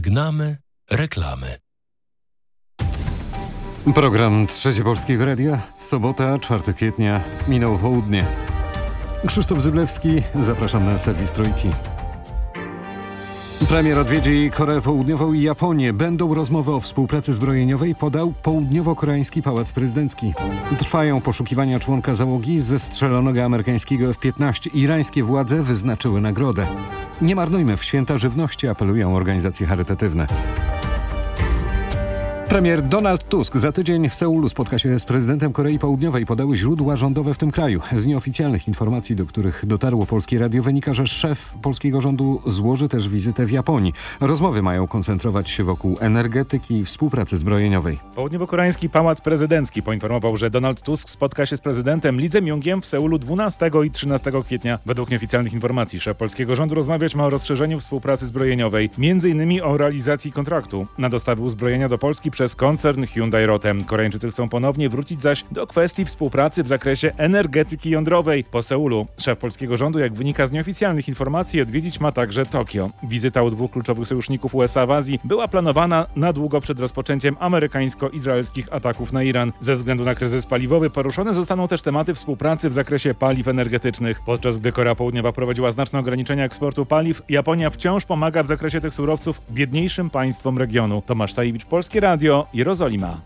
Żegnamy reklamy. Program Trzecie Polskiego Radia. Sobota, 4 kwietnia, minął południe. Krzysztof Zyblewski, zapraszam na serwis Trójki. Premier odwiedzi Koreę Południową i Japonię. Będą rozmowy o współpracy zbrojeniowej, podał południowo-koreański Pałac Prezydencki. Trwają poszukiwania członka załogi ze strzelonego amerykańskiego F-15. Irańskie władze wyznaczyły nagrodę. Nie marnujmy w święta żywności, apelują organizacje charytatywne. Premier Donald Tusk za tydzień w Seulu spotka się z prezydentem Korei Południowej, podały źródła rządowe w tym kraju. Z nieoficjalnych informacji, do których dotarło Polskie Radio, wynika, że szef polskiego rządu złoży też wizytę w Japonii. Rozmowy mają koncentrować się wokół energetyki i współpracy zbrojeniowej. Południowo-koreański Pałac Prezydencki poinformował, że Donald Tusk spotka się z prezydentem Lee Jae-myungiem w Seulu 12 i 13 kwietnia. Według nieoficjalnych informacji szef polskiego rządu rozmawiać ma o rozszerzeniu współpracy zbrojeniowej, m.in. o realizacji kontraktu na dostawy uzbrojenia do Polski przez koncern Hyundai Rotem. Koreańczycy chcą ponownie wrócić zaś do kwestii współpracy w zakresie energetyki jądrowej. Po Seulu szef polskiego rządu, jak wynika z nieoficjalnych informacji, odwiedzić ma także Tokio. Wizyta u dwóch kluczowych sojuszników USA w Azji była planowana na długo przed rozpoczęciem amerykańsko-izraelskich ataków na Iran. Ze względu na kryzys paliwowy poruszone zostaną też tematy współpracy w zakresie paliw energetycznych. Podczas gdy Korea Południowa prowadziła znaczne ograniczenia eksportu paliw, Japonia wciąż pomaga w zakresie tych surowców biedniejszym państwom regionu. Tomasz Sajewicz, Polskie Radio, Jerozolima.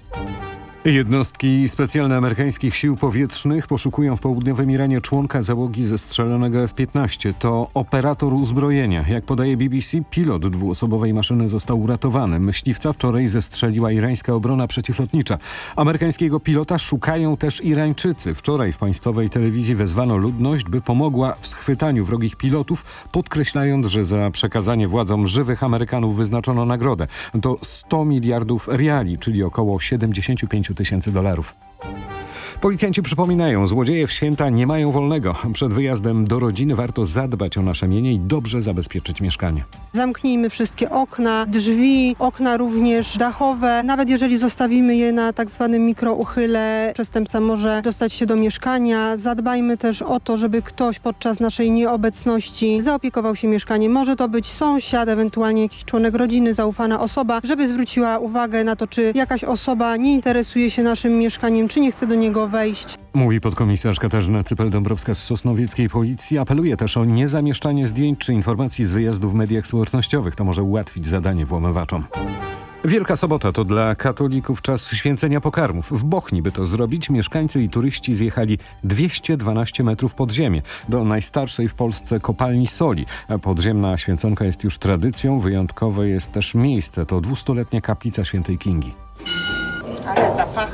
Jednostki specjalne amerykańskich sił powietrznych poszukują w południowym Iranie członka załogi zestrzelonego F-15. To operator uzbrojenia. Jak podaje BBC, pilot dwuosobowej maszyny został uratowany. Myśliwca wczoraj zestrzeliła irańska obrona przeciwlotnicza. Amerykańskiego pilota szukają też Irańczycy. Wczoraj w państwowej telewizji wezwano ludność, by pomogła w schwytaniu wrogich pilotów, podkreślając, że za przekazanie władzom żywych Amerykanów wyznaczono nagrodę. To 100 miliardów reali, czyli około 75 tysięcy dolarów. Policjanci przypominają, złodzieje w święta nie mają wolnego. Przed wyjazdem do rodziny warto zadbać o nasze mienie i dobrze zabezpieczyć mieszkanie. Zamknijmy wszystkie okna, drzwi, okna również dachowe. Nawet jeżeli zostawimy je na tak zwanym mikrouchyle, przestępca może dostać się do mieszkania. Zadbajmy też o to, żeby ktoś podczas naszej nieobecności zaopiekował się mieszkaniem. Może to być sąsiad, ewentualnie jakiś członek rodziny, zaufana osoba, żeby zwróciła uwagę na to, czy jakaś osoba nie interesuje się naszym mieszkaniem, czy nie chce do niego wejść. Mówi podkomisarz Katarzyna Cypel-Dąbrowska z Sosnowieckiej Policji. Apeluje też o niezamieszczanie zdjęć czy informacji z wyjazdu w mediach społecznościowych. To może ułatwić zadanie włamywaczom. Wielka Sobota to dla katolików czas święcenia pokarmów. W Bochni, by to zrobić, mieszkańcy i turyści zjechali 212 metrów pod ziemię do najstarszej w Polsce kopalni soli. Podziemna święconka jest już tradycją, wyjątkowe jest też miejsce. To dwustuletnia kaplica świętej Kingi.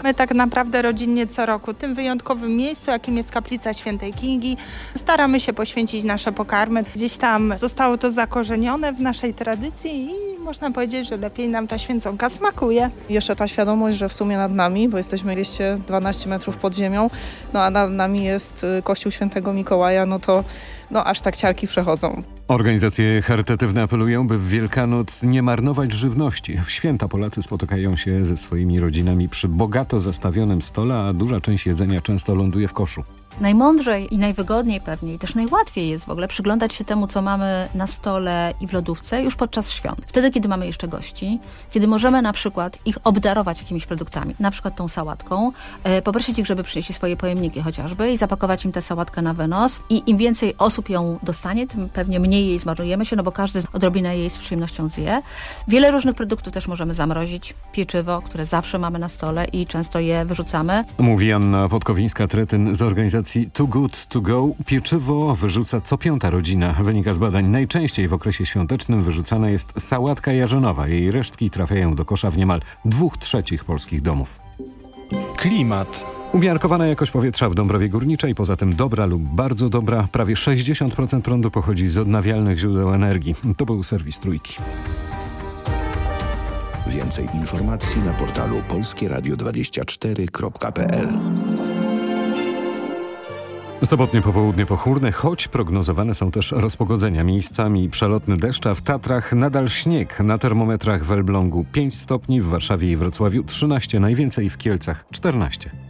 My tak naprawdę rodzinnie co roku tym wyjątkowym miejscu, jakim jest kaplica świętej Kingi, staramy się poświęcić nasze pokarmy. Gdzieś tam zostało to zakorzenione w naszej tradycji i można powiedzieć, że lepiej nam ta święconka smakuje. Jeszcze ta świadomość, że w sumie nad nami, bo jesteśmy 212 metrów pod ziemią, no a nad nami jest y, Kościół Świętego Mikołaja, no to no aż tak ciarki przechodzą. Organizacje charytatywne apelują, by w Wielkanoc nie marnować żywności. W święta Polacy spotykają się ze swoimi rodzinami przy bogato zastawionym stole, a duża część jedzenia często ląduje w koszu. Najmądrzej i najwygodniej pewnie i też najłatwiej jest w ogóle przyglądać się temu, co mamy na stole i w lodówce już podczas świąt. Wtedy, kiedy mamy jeszcze gości, kiedy możemy na przykład ich obdarować jakimiś produktami, na przykład tą sałatką, e, poprosić ich, żeby przynieśli swoje pojemniki chociażby i zapakować im tę sałatkę na wynos i im więcej osób ją dostanie, tym pewnie mniej jej zmarnujemy się, no bo każdy odrobinę jej z przyjemnością zje. Wiele różnych produktów też możemy zamrozić. Pieczywo, które zawsze mamy na stole i często je wyrzucamy. Mówi Anna Podkowińska-Tretyn z organizacji Too Good To Go. Pieczywo wyrzuca co piąta rodzina. Wynika z badań. Najczęściej w okresie świątecznym wyrzucana jest sałatka jarzynowa. Jej resztki trafiają do kosza w niemal dwóch trzecich polskich domów. Klimat. Umiarkowana jakość powietrza w Dąbrowie Górniczej, poza tym dobra lub bardzo dobra. Prawie 60% prądu pochodzi z odnawialnych źródeł energii. To był serwis Trójki. Więcej informacji na portalu polskieradio24.pl Sobotnie popołudnie pochmurne, choć prognozowane są też rozpogodzenia. Miejscami przelotny deszcz, a w Tatrach nadal śnieg. Na termometrach w Elblągu 5 stopni, w Warszawie i Wrocławiu 13, najwięcej w Kielcach 14.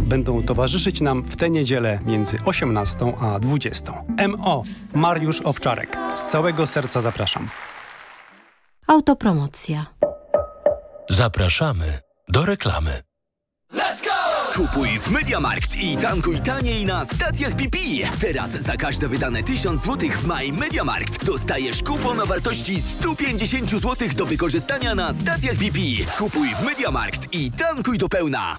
będą towarzyszyć nam w tę niedzielę między 18 a 20. MO Mariusz Owczarek. Z całego serca zapraszam. Autopromocja. Zapraszamy do reklamy. Kupuj w Mediamarkt i tankuj taniej na stacjach BP. Teraz za każde wydane 1000 zł w Maj Mediamarkt dostajesz kupon o wartości 150 zł do wykorzystania na stacjach BP. Kupuj w Mediamarkt i tankuj do pełna.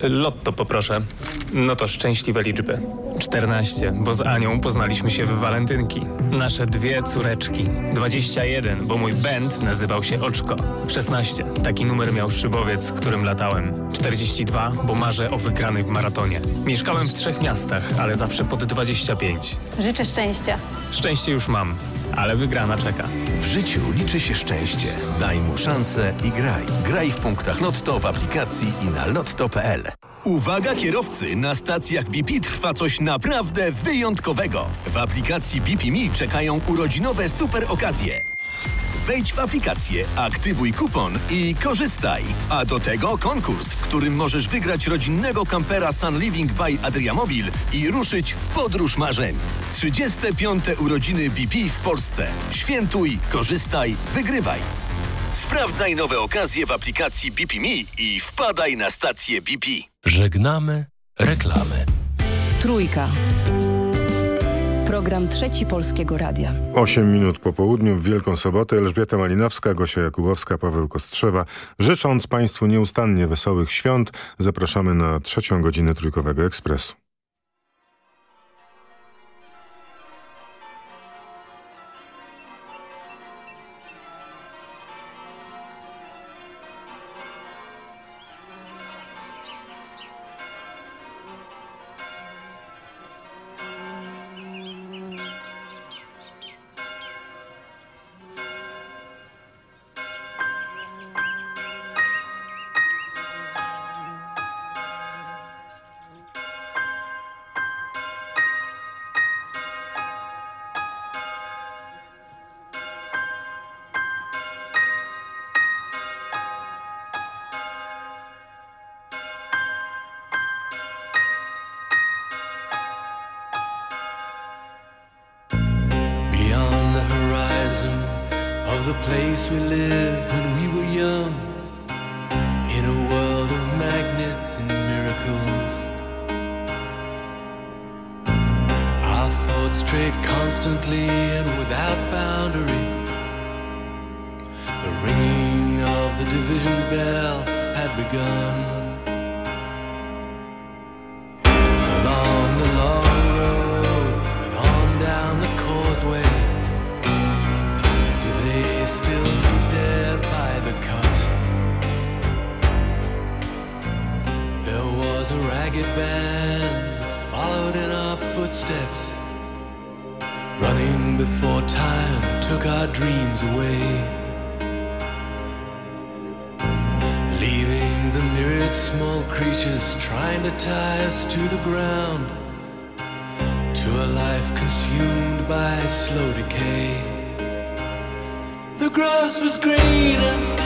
Lotto poproszę. No to szczęśliwe liczby. 14, bo z Anią poznaliśmy się w walentynki. Nasze dwie córeczki. 21, bo mój band nazywał się Oczko. 16, taki numer miał szybowiec, którym latałem. 42, bo marzę o wygranej w maratonie. Mieszkałem w trzech miastach, ale zawsze pod 25. Życzę szczęścia. Szczęście już mam, ale wygrana czeka. W życiu liczy się szczęście. Daj mu szansę i graj. Graj w punktach Lotto w aplikacji i na lotto.pl. Uwaga kierowcy, na stacjach BP trwa coś naprawdę wyjątkowego. W aplikacji BP czekają urodzinowe super okazje. Wejdź w aplikację, aktywuj kupon i korzystaj. A do tego konkurs, w którym możesz wygrać rodzinnego kampera Sun Living by Adriamobil i ruszyć w podróż marzeń. 35. urodziny BP w Polsce. Świętuj, korzystaj, wygrywaj. Sprawdzaj nowe okazje w aplikacji BP Me i wpadaj na stację BP. Żegnamy reklamy. Trójka. Program Trzeci Polskiego Radia. 8 minut po południu w Wielką Sobotę Elżbieta Malinowska, Gosia Jakubowska, Paweł Kostrzewa. Życząc Państwu nieustannie wesołych świąt, zapraszamy na trzecią godzinę Trójkowego Ekspresu. ragged band that followed in our footsteps. Running before time took our dreams away. Leaving the myriad small creatures trying to tie us to the ground. To a life consumed by slow decay. The grass was greener.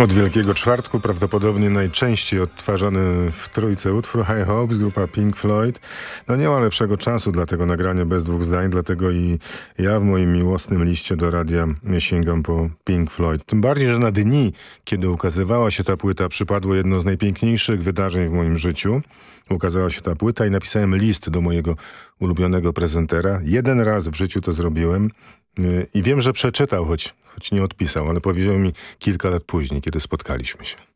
Od Wielkiego Czwartku prawdopodobnie najczęściej odtwarzany w trójce utwór High Hopes, grupa Pink Floyd. No nie ma lepszego czasu dla tego nagrania bez dwóch zdań, dlatego i ja w moim miłosnym liście do radia sięgam po Pink Floyd. Tym bardziej, że na dni, kiedy ukazywała się ta płyta, przypadło jedno z najpiękniejszych wydarzeń w moim życiu. Ukazała się ta płyta i napisałem list do mojego ulubionego prezentera. Jeden raz w życiu to zrobiłem y, i wiem, że przeczytał, choć choć nie odpisał, ale powiedział mi kilka lat później, kiedy spotkaliśmy się.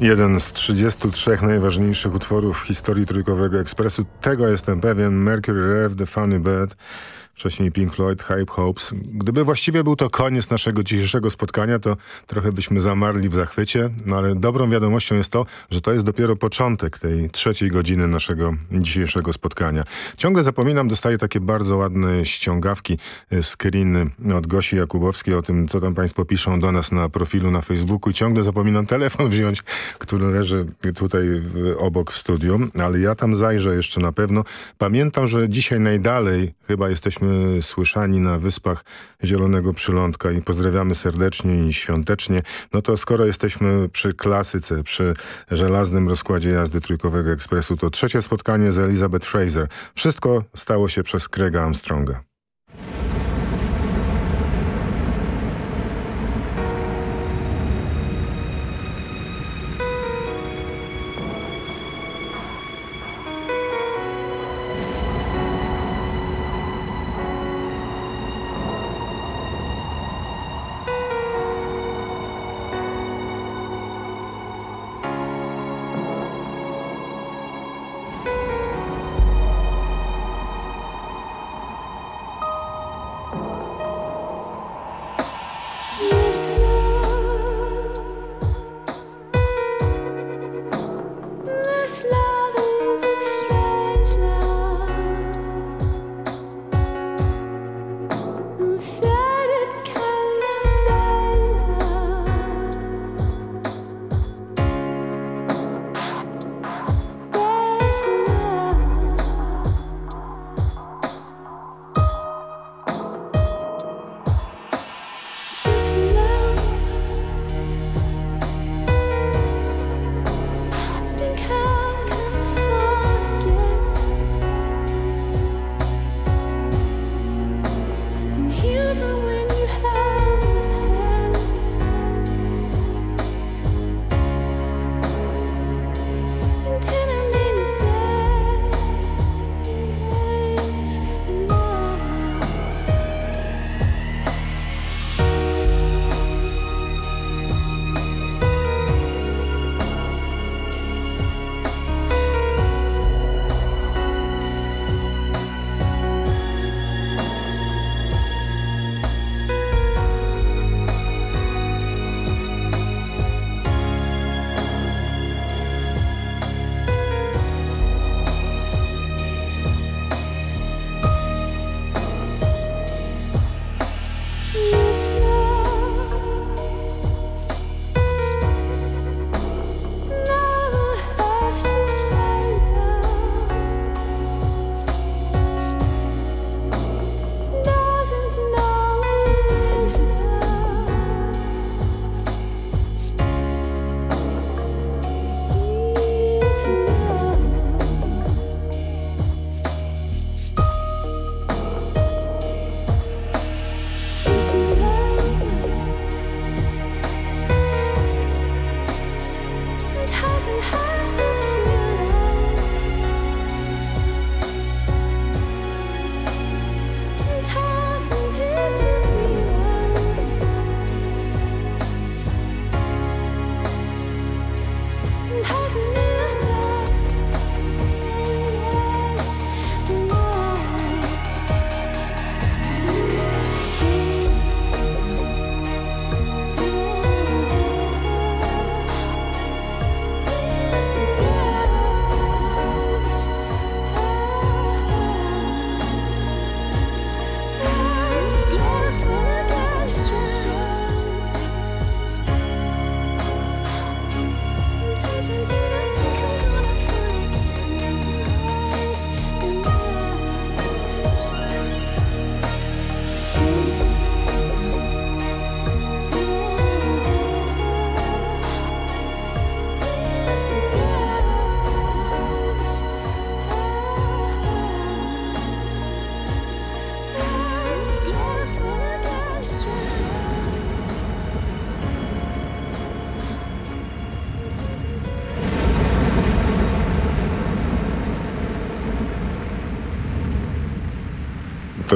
Jeden z 33 najważniejszych utworów w historii Trójkowego Ekspresu. Tego jestem pewien. Mercury Rev, The Funny Bed wcześniej Pink Floyd, Hype Hopes. Gdyby właściwie był to koniec naszego dzisiejszego spotkania, to trochę byśmy zamarli w zachwycie, no ale dobrą wiadomością jest to, że to jest dopiero początek tej trzeciej godziny naszego dzisiejszego spotkania. Ciągle zapominam, dostaję takie bardzo ładne ściągawki, e, screeny od Gosi Jakubowskiej o tym, co tam państwo piszą do nas na profilu na Facebooku i ciągle zapominam telefon wziąć, który leży tutaj obok w studiu, ale ja tam zajrzę jeszcze na pewno. Pamiętam, że dzisiaj najdalej chyba jesteśmy słyszani na Wyspach Zielonego Przylądka i pozdrawiamy serdecznie i świątecznie. No to skoro jesteśmy przy klasyce, przy żelaznym rozkładzie jazdy Trójkowego Ekspresu, to trzecie spotkanie z Elizabeth Fraser. Wszystko stało się przez Craiga Armstronga.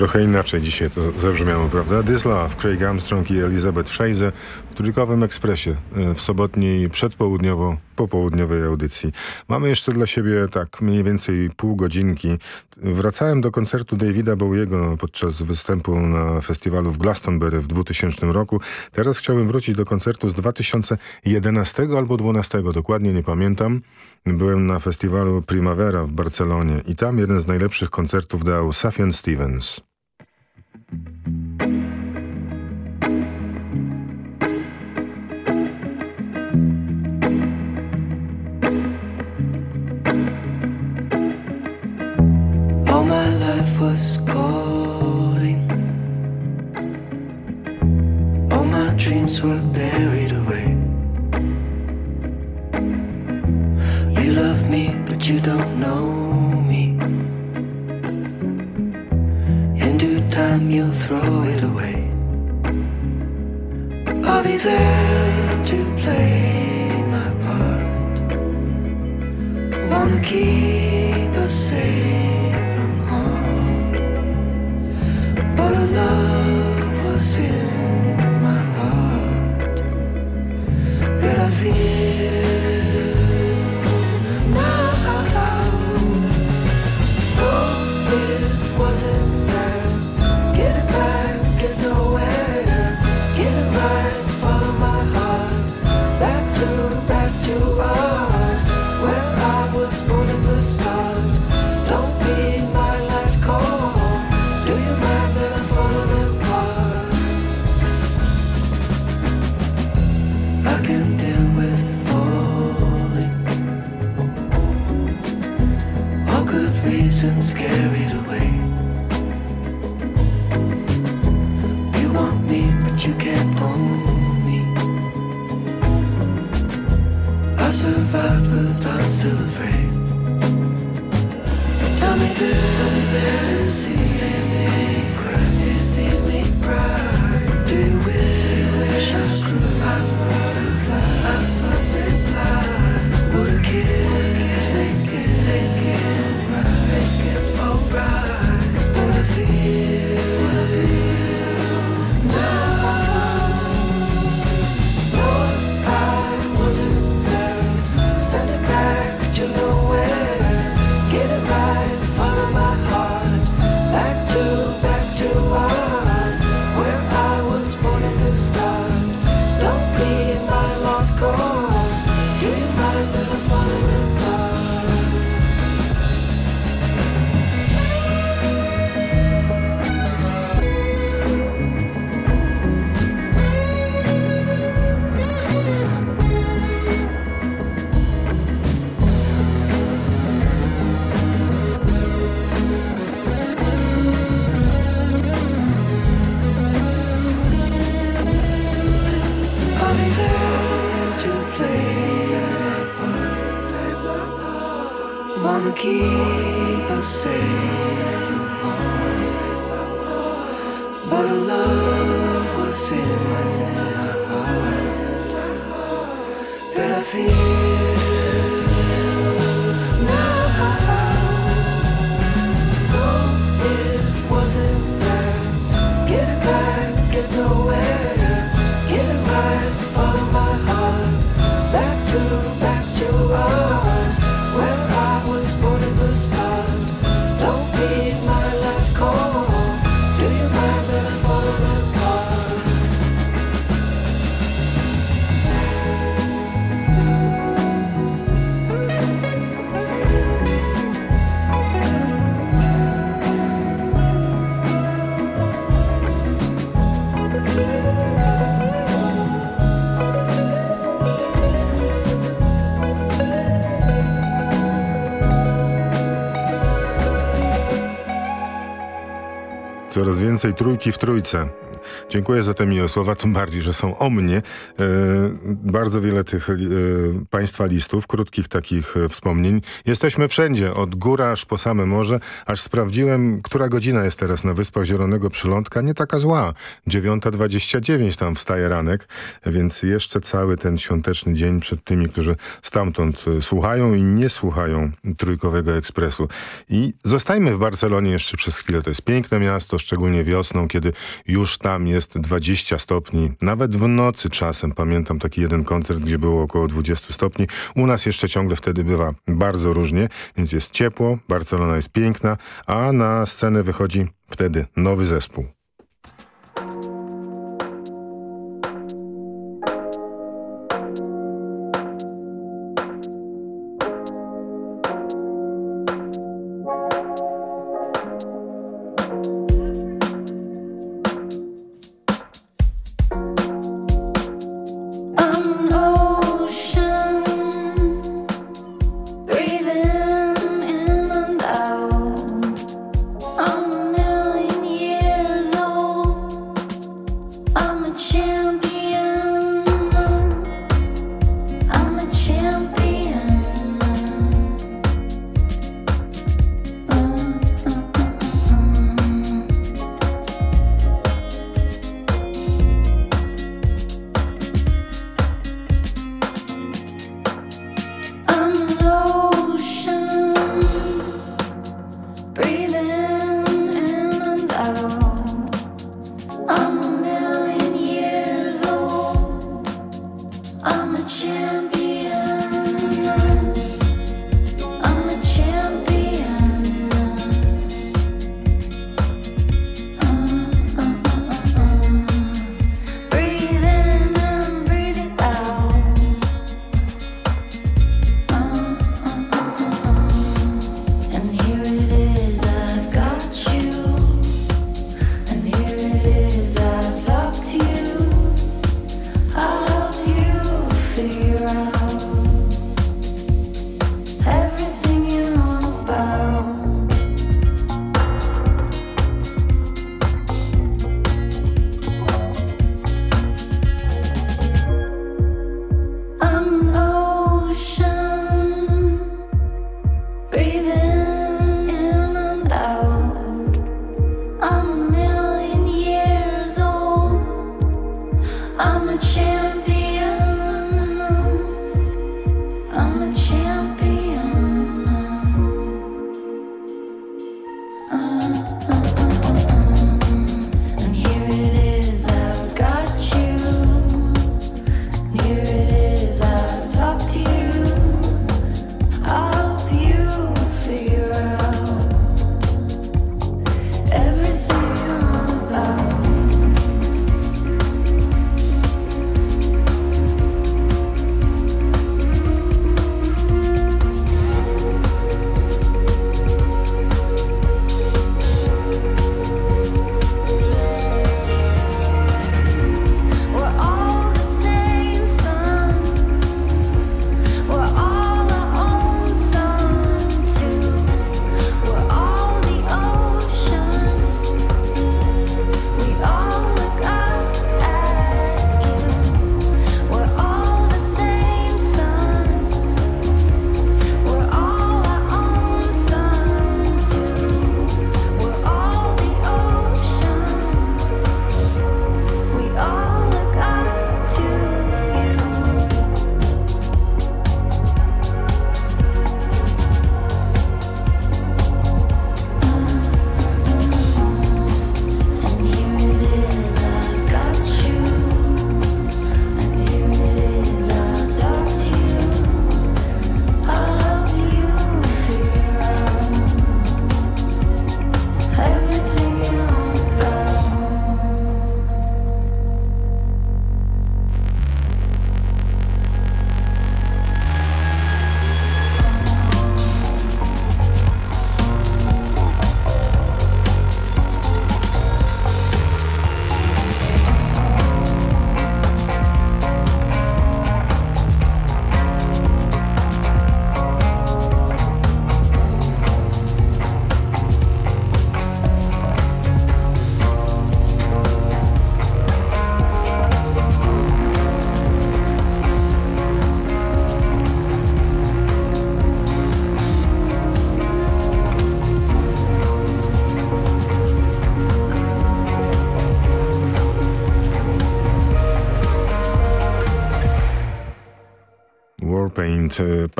Trochę inaczej dzisiaj to zabrzmiało, prawda? Love, Craig Armstrong i Elizabeth Fraser w Trójkowym Ekspresie e, w sobotniej przedpołudniowo-popołudniowej audycji. Mamy jeszcze dla siebie tak mniej więcej pół godzinki. Wracałem do koncertu Davida Bowiego podczas występu na festiwalu w Glastonbury w 2000 roku. Teraz chciałbym wrócić do koncertu z 2011 albo 2012, dokładnie nie pamiętam. Byłem na festiwalu Primavera w Barcelonie i tam jeden z najlepszych koncertów dał Safian Stevens. Coraz więcej trójki w trójce. Dziękuję za te miłe słowa, tym bardziej, że są o mnie. E, bardzo wiele tych e, Państwa listów, krótkich takich e, wspomnień. Jesteśmy wszędzie, od góra aż po same morze, aż sprawdziłem, która godzina jest teraz na Wyspach Zielonego Przylądka. Nie taka zła. 9.29 tam wstaje ranek, więc jeszcze cały ten świąteczny dzień przed tymi, którzy stamtąd e, słuchają i nie słuchają Trójkowego Ekspresu. I zostajmy w Barcelonie jeszcze przez chwilę. To jest piękne miasto, szczególnie wiosną, kiedy już tam jest 20 stopni. Nawet w nocy czasem pamiętam taki jeden koncert, gdzie było około 20 stopni. U nas jeszcze ciągle wtedy bywa bardzo różnie, więc jest ciepło, Barcelona jest piękna, a na scenę wychodzi wtedy nowy zespół.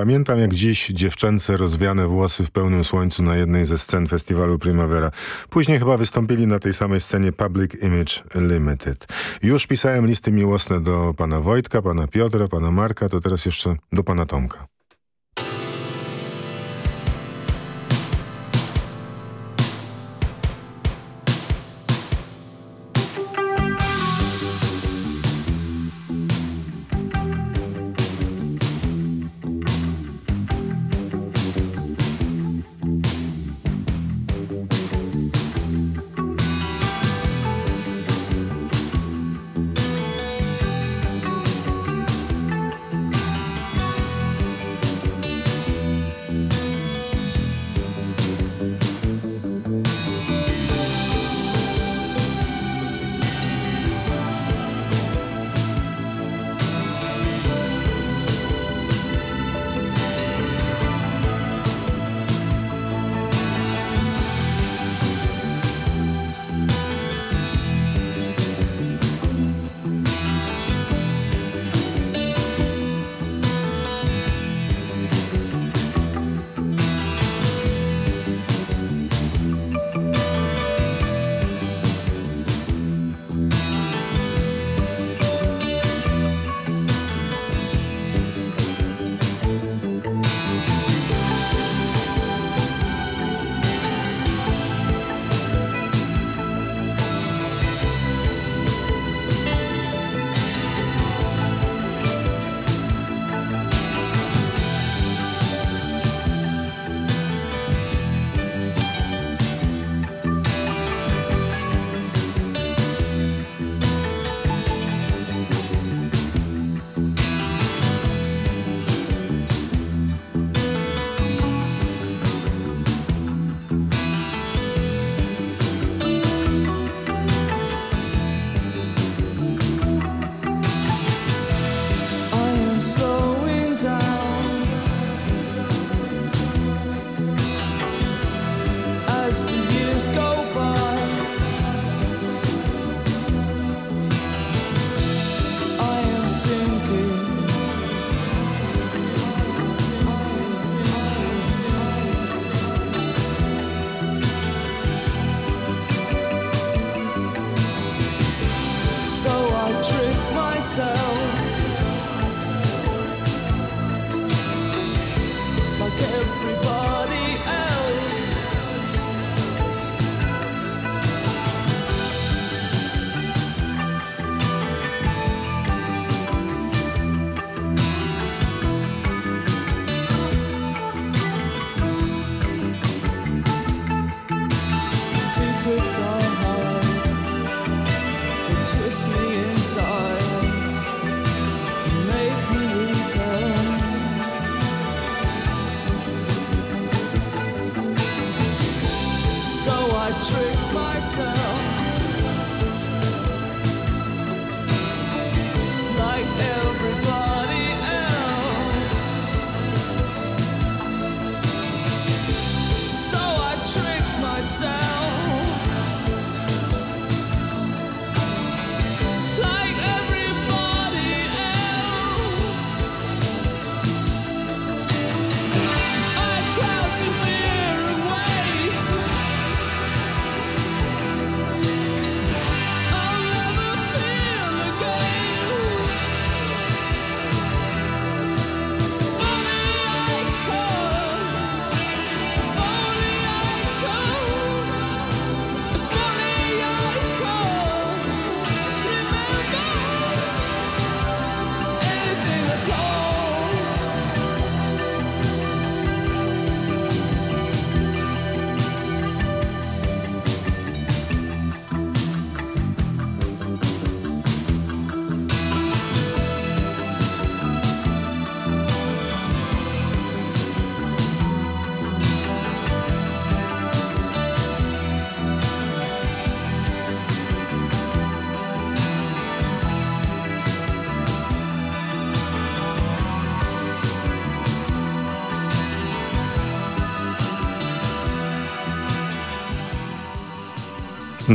Pamiętam jak dziś dziewczęce rozwiane włosy w pełnym słońcu na jednej ze scen festiwalu Primavera. Później chyba wystąpili na tej samej scenie Public Image Limited. Już pisałem listy miłosne do pana Wojtka, pana Piotra, pana Marka, to teraz jeszcze do pana Tomka.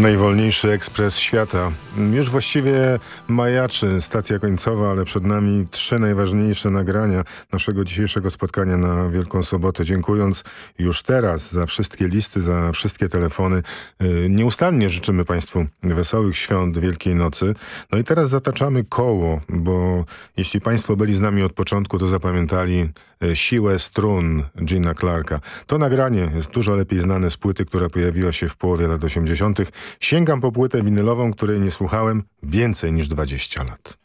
Najwolniejszy ekspres świata Już właściwie majaczy stacja końcowa, ale przed nami trzy najważniejsze nagrania naszego dzisiejszego spotkania na Wielką Sobotę. Dziękując już teraz za wszystkie listy, za wszystkie telefony. Yy, Nieustannie życzymy Państwu wesołych świąt Wielkiej Nocy. No i teraz zataczamy koło, bo jeśli Państwo byli z nami od początku, to zapamiętali e, siłę strun Gina Clarka. To nagranie jest dużo lepiej znane z płyty, która pojawiła się w połowie lat 80. Sięgam po płytę winylową, której nie słuchałem więcej niż 20 lat.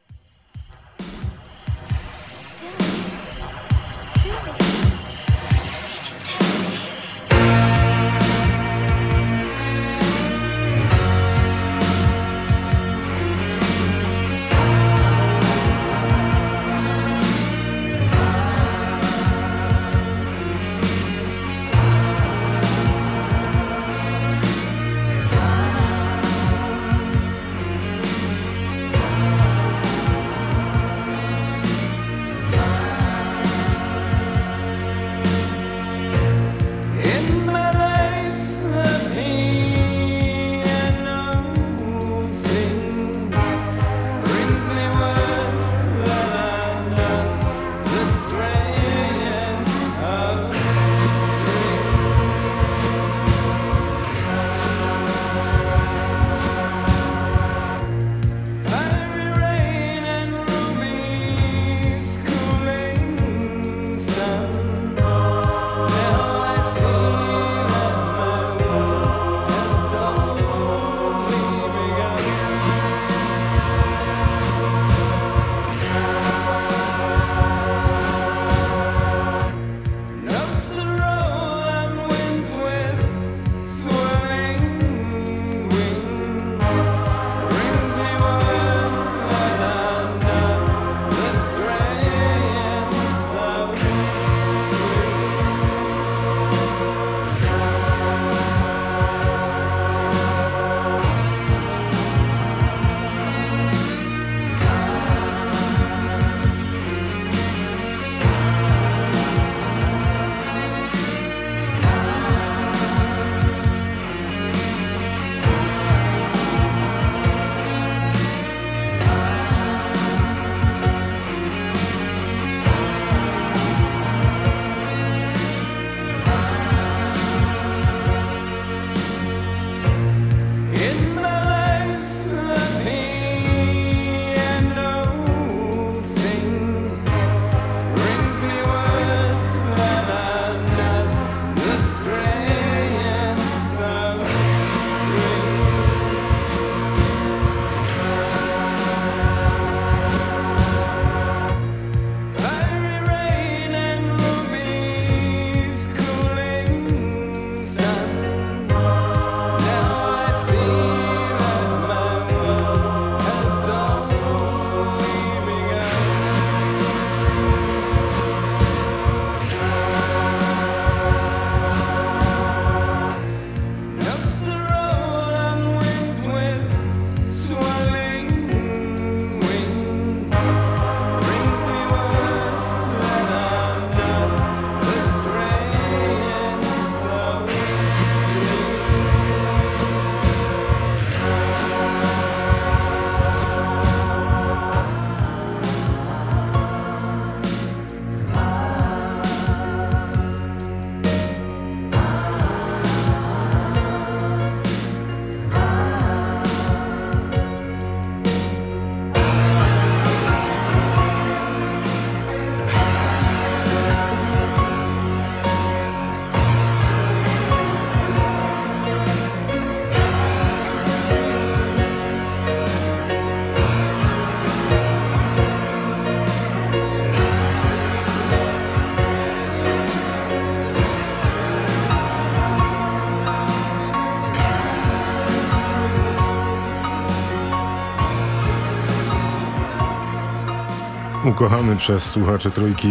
Ukochany przez słuchaczy trójki,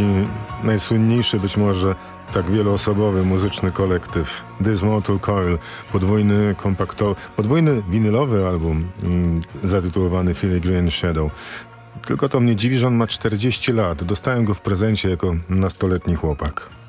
najsłynniejszy być może tak wieloosobowy muzyczny kolektyw This Mortal Coil, podwójny kompaktowy, podwójny winylowy album mm, zatytułowany Filigree Shadow. Tylko to mnie dziwi, że on ma 40 lat. Dostałem go w prezencie jako nastoletni chłopak.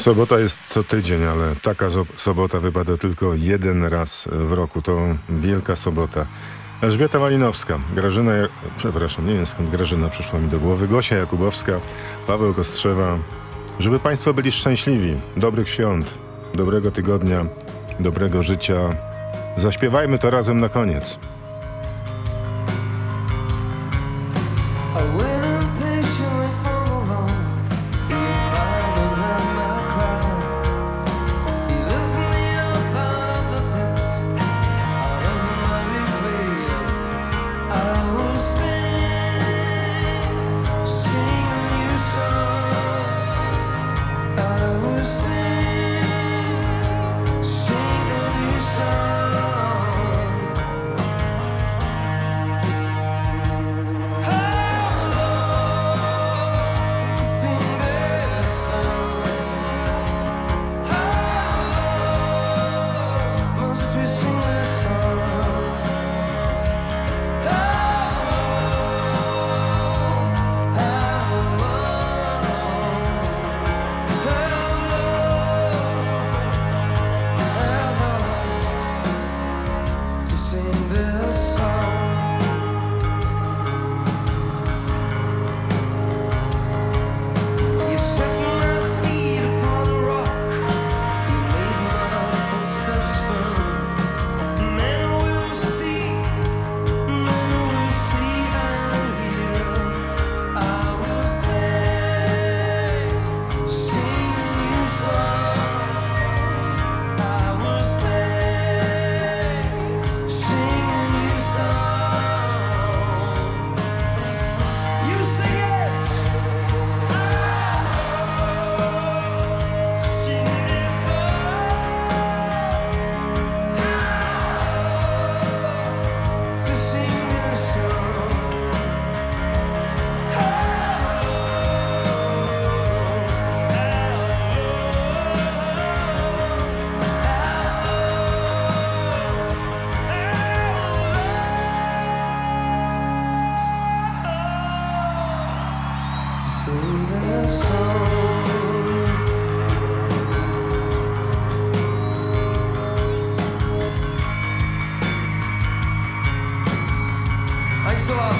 Sobota jest co tydzień, ale taka sobota wypada tylko jeden raz w roku. To wielka sobota. Elżbieta Malinowska, Grażyna, przepraszam, nie wiem skąd Grażyna przyszła mi do głowy, Gosia Jakubowska, Paweł Kostrzewa. Żeby Państwo byli szczęśliwi, dobrych świąt, dobrego tygodnia, dobrego życia. Zaśpiewajmy to razem na koniec. saw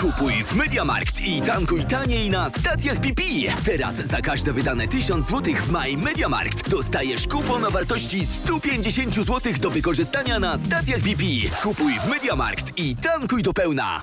Kupuj w Mediamarkt i tankuj taniej na stacjach BP. Teraz za każde wydane 1000 zł w Maj Mediamarkt dostajesz kupon o wartości 150 zł do wykorzystania na stacjach BP. Kupuj w Mediamarkt i tankuj do pełna.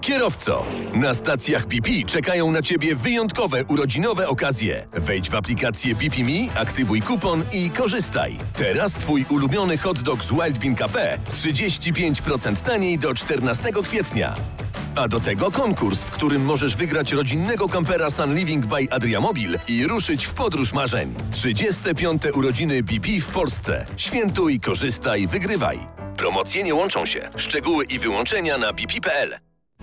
Kierowco, na stacjach BP czekają na Ciebie wyjątkowe urodzinowe okazje. Wejdź w aplikację BP Me, aktywuj kupon i korzystaj. Teraz Twój ulubiony hot dog z Wild Bean Cafe 35% taniej do 14 kwietnia. A do tego konkurs, w którym możesz wygrać rodzinnego kampera Sun Living by Adriamobil i ruszyć w podróż marzeń. 35. urodziny BP w Polsce. Świętuj, korzystaj, wygrywaj. Promocje nie łączą się. Szczegóły i wyłączenia na bp.pl.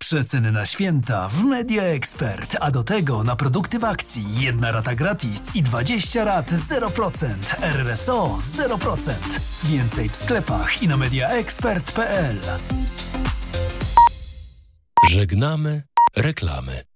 Przeceny na święta w Media Expert, a do tego na produkty w akcji. Jedna rata gratis i 20 rat 0%. RRSO 0%. Więcej w sklepach i na mediaexpert.pl. Żegnamy reklamy.